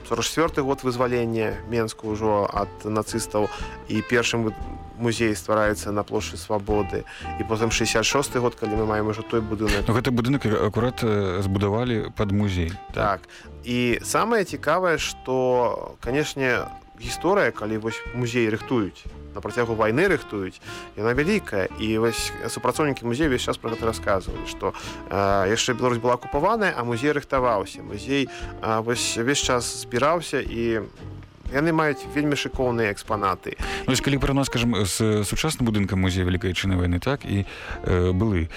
44 год вызвалення Менску ўжо ад нацыстаў і першым музей ствараецца на плошчы свабоды. І потым 66 год калі мы маем ужо той будынак. Ну, гэты будынак акурат збудавалі под музей. Так. І самае цікавае што канешне гісторыя калі вось музей рыхтуюць на працягу вайны рыхтуюць яна вялікая. І вось супрацоўнікі музея весь час пра гэта расказвалі што яшчэ Беларусь была акупаваная а музей рыхтаваўся. Музей а, вось весь час збіраўся і яны маюць вельмі шыкоўныя экспанаты. Ну, калі пра нас скажем з сучасным будынкам музея вялікайчыны вайны так і э, былы.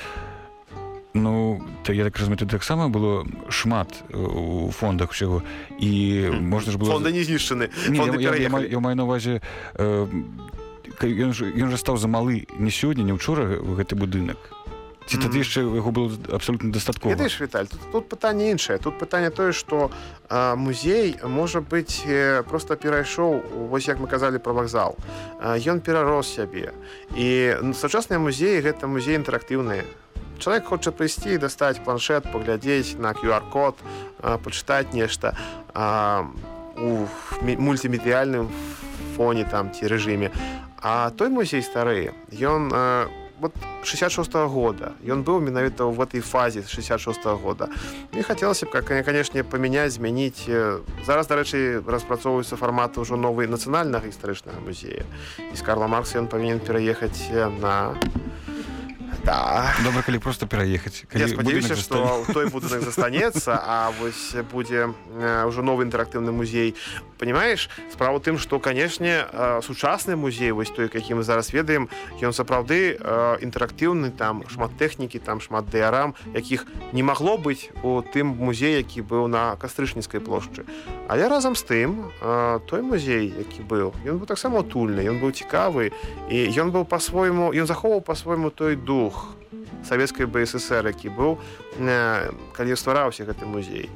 Ну то я так разумею таксама было шмат у фондах усяго. І можна ж было фонды не знішчаны я маю на увазе ён жа стаў за малы не сёння не учора гэты будынак ці тады яшчэ яго было абсолютно дастаткова Віталь тут, тут пытанне іншае тут пытанне тое што музей можа быць просто перайшоў вось як мы казалі про вакзал ён перарос сябе. І сучасныя музеі гэта музей інтэрактыўныя чалавек хоча прыйсці і дастаць планшет паглядзець на qr-код пачытаць нешта у мультимедыяльным фоне там ці рэжыме а той музей стары ён вот 66 -го года. Ён быў менавіта в этой фазе 66 -го года. І хацелася б как канешне памяняць змяніць зараз дарэчы распрацоўваюцца фарматы ўжо новый нацыянальнага гістарычнага музея і з карла маркса ён павінен пераехаць на да. добра калі просто пераехаць спадзяюся что той будынак застанецца а вось будзе ўжо новы інтэрактыўны музей. Понимаешь справа тым что канешне сучасны музей вось той які мы зараз ведаем ён сапраўды інтэрактыўны там шмат тэхнікі там шмат дыарам якіх не магло быць у тым музей які быў на кастрычніцкай плошчы. Але разам з тым той музей які быў ён быў таксама утульны ён быў цікавы і ён быў по-свойму ён захоўваў по-свойму той дух савецкай бСр які быў калі ствараўся гэты музей.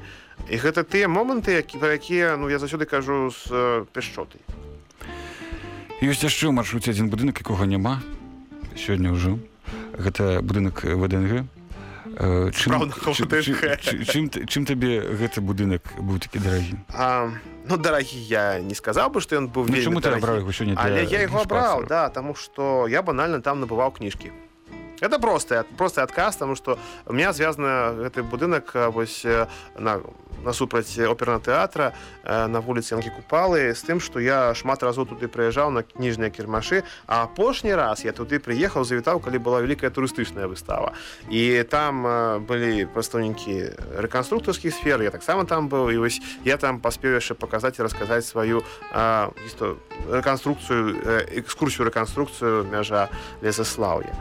І гэта тыя моманты які пра якія ну я заўсёды кажу з пяшчотай. Ёсць яшчэ ў маршруце адзін будынак якога няма. Сёння ўжо. Гэта будынак вДнг чым, чым, чым, чым табе гэты будынак быў такі дарагі? Ну дарагі я не сказаў бы што ён быў ну, чаму ты абраў яго сёння але я яго абраў да таму што я банальна там набываў кніжкі это просто просто адказ тому что у меня звязана гэты будынак вось на насупраць оперна тэатра на вуліцы янкі купалы з тым што я шмат разоў туды прыязджаў на кніжныя кірмашы а апошні раз я туды прыехаў завітаў калі была вялікая турыстычная выстава. І там былі прадстаўнікі рэканструктарскіх сфер я таксама там быў і вось я там паспеў яшчэ паказаць і расказаць сваю рэканструкцыю экскурсію рэканструкцыю мяжа лесаслаўя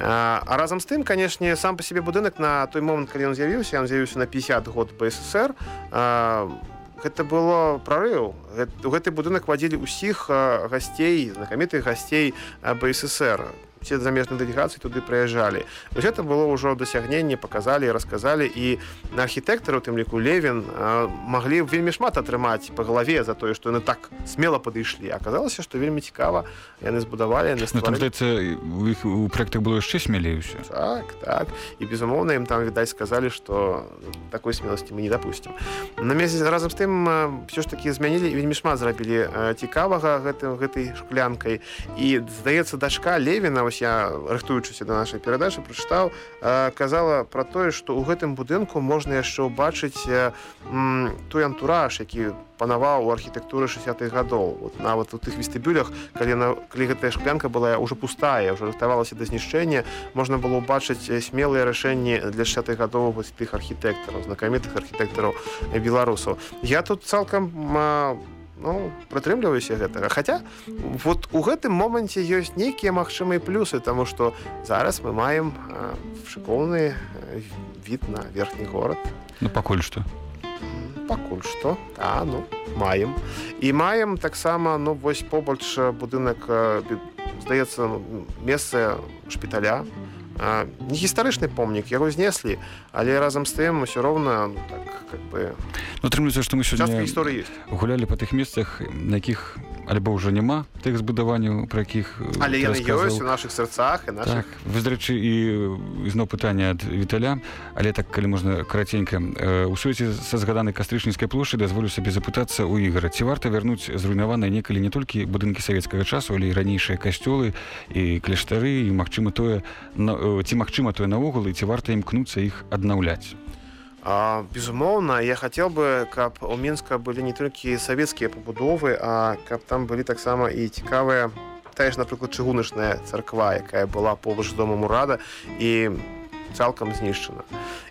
А разам з тым канешне сам па сябе будынак на той момант калі ён з'явіўся ён з'явіўся на 50 год бСр гэта было прорыў у гэты будынак вадзілі ўсіх гасцей знакамітых гасцей бСр все замежныя дэлегацыі туды прыязджалі гэта было ўжо дасягненне показалі расказалі і на архітэктару тым ліку левін маглі вельмі шмат атрымаць по галаве за тое што яны так смело падышлі аказалася што вельмі цікава яны збудавалі ну, у проектах было яшчэ смялеюся так так. І безумоўна ім там відаць сказалі што такой смеласці мы не допустим. На месяц разам з тым все ж таки змянілі вельмі шмат зрабілі цікавага гэтым гэтай шклянкай і здаецца дачка левіна вось я рыхтуючыся да нашай перадачы прачытаў казала пра тое што ў гэтым будынку можна яшчэ ўбачыць той антураж які панаваў у архітэктуры 60-х гадоў. Вот нават у тых вестыбюлях калі на калі гэтая шклянка была уже пустая уже рыхтавалася да знішчэння можна было ўбачыць смелыя рашэнні для 60-х гадоў вось тых архітэктараў знакамітых архітэктараў беларусаў. Я тут цалкам у ну, прытрымліваюся гэтага. Хаця вот у гэтым моманце ёсць нейкія магчымыя плюсы тому что зараз мы маем шыкоўны від на верхні горад. Ну пакуль что пакуль что а ну маем. І маем таксама ну вось побач будынак здаецца ну, месца шпіталя не гістарычны помнік яго знеслі але разам з тым усё роўна ну, так как бы ну, атрымліваецца што мы сёння гісторыі гулялі па тых месцах на якіх альбо ўжо няма тых збудаванняў пра якіх але яны ёсць у наших сэрцах і наших... так, вы зрэчы і ізноў пытанне ад віталя. Але так калі можна караценька у свеце са згаданай кастрычніцкай плошчы дазволю сабе запытацца ў ігра ці варта вярнуць зруйнаваныя некалі не толькі будынкі савецкага часу але і ранейшыя касцёлы і кляштары і магчыма тое ці магчыма тое наогул і ці варта імкнуцца іх аднаўляць безумоўна я хацеў бы каб у мінска былі не толькі савецкія пабудовы а каб там былі таксама і цікавыя тая ж напрыклад чыгуначная царква якая была побач домам урада і цалкам знішчана.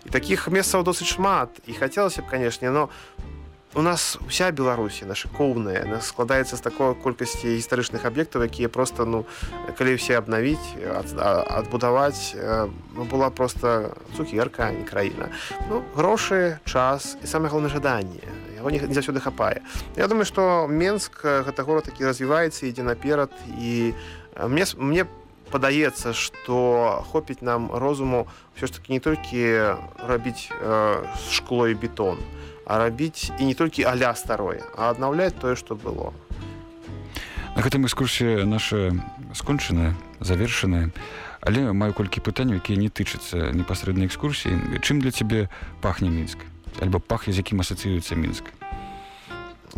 І такіх месцаў досыць шмат і хацелася б канешне но у нас вся беларусі наша коўная она складаецца з такой колькасці гістарычных аб'ектаў якія просто ну калі все абнавіць адбудаваць ну, была просто цукерка не краіна ну, грошы час і самае галоўнае жаданне яго не заўсёды хапае Я думаю что менск гэта город такі развіваецца ідзе наперад і мне мне падаецца что хопіць нам розуму все ж таки не толькі рабіць э, шкло і бетон а а рабіць і не толькі аля старое а аднаўляць тое што было. На гэтым экскурсія наша скончаная завершаная але маю колькі пытанняў якія не тычацца непасрэднай экскурсіі чым для цябе пахне мінск альбо пах з якім асацыюецца мінск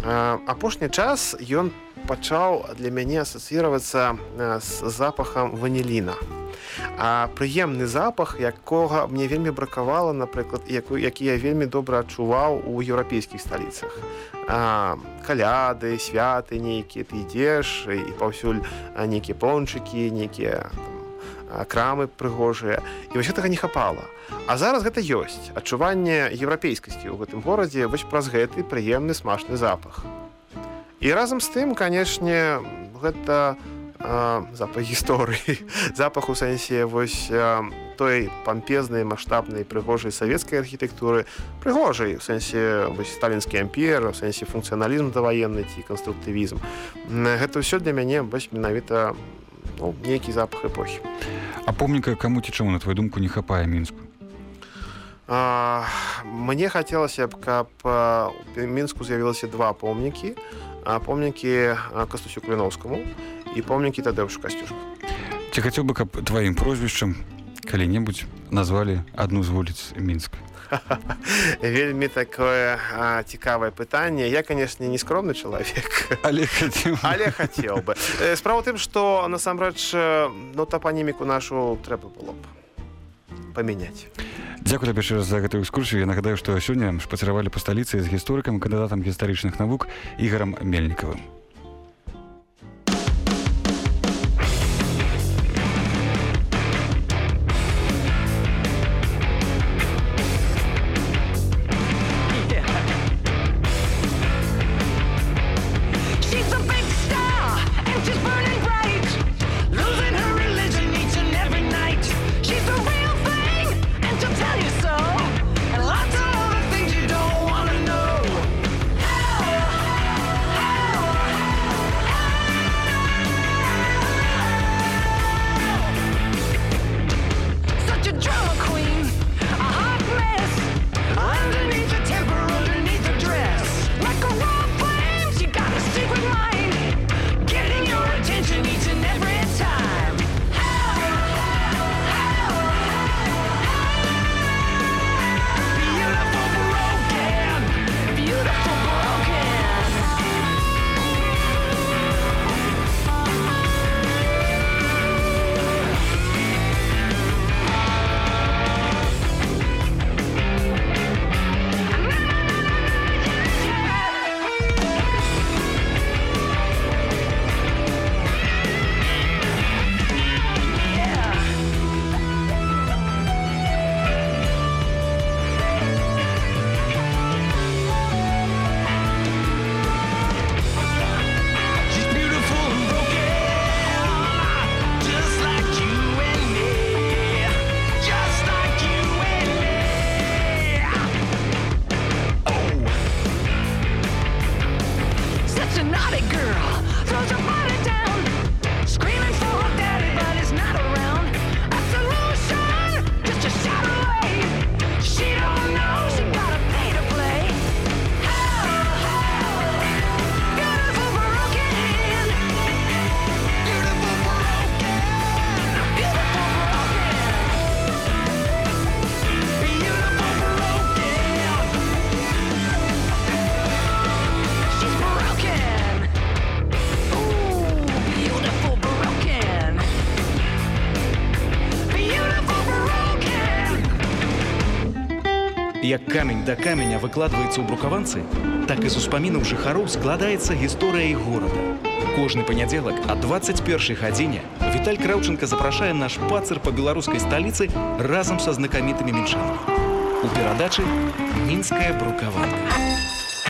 апошні час ён пачаў для мяне асацыравацца з запахам ваніліна. А прыемны запах якога мне вельмі бракавала напрыклад які, які я вельмі добра адчуваў у еўрапейскіх сталіцах. Каляды святы нейкія ты ідзеш і паўсюль нейкія пончыкі нейкія крамы прыгожыя. І вось гэтага не хапала. А зараз гэта ёсць. Адчуванне еўрапейскасці ў гэтым горадзе вось праз гэты прыемны смачны запах. І разам з тым канешне гэта у запах гісторыі. [laughs] Запах у сэнсе вось той пампезнай маштабнай прыгожай савецкай архітэктуры. Прыгожай у сэнсе сталінскі ампер у сэнсе функцыяналізм даваенны ці канструктывізм. Гэта ўсё для мяне вось менавіта ну, нейкі запах эпохі. А помніка каму ці чаму на твою думку не хапае мінску? Мне хацелася б каб у мінску з'явілася два помнікі. Помнікі кастусю кліноўскаму і помнікі тадэўш касцюшку ці хацеў бы каб тваім прозвішчам калі-небудзь назвалі адну з вуліц мінска [laughs] вельмі такое цікавае пытанне. Я канешне не скромны чалавек. Але але хацеў бы. Справа тым што насамрэч ну тапаніміку нашу трэба было б памяняць Дякую табе раз за гэтую экскурсію. Я нагадаю што сёння шпацыравалі па сталіцы з гісторыкам кандыдатам гістарычных навук ігарам мельнікавым да каменя выкладваецца ў брукаванцы, так і з успамінаў жыхароў складаецца гісторыя іх горада. Кожны панядзелак а 21 гадзіне Віталь Краўченко запрашае наш пацыр па беларускай сталіцы разам са знакамітымі мінчанамі. У перадачы мінская брукаванка.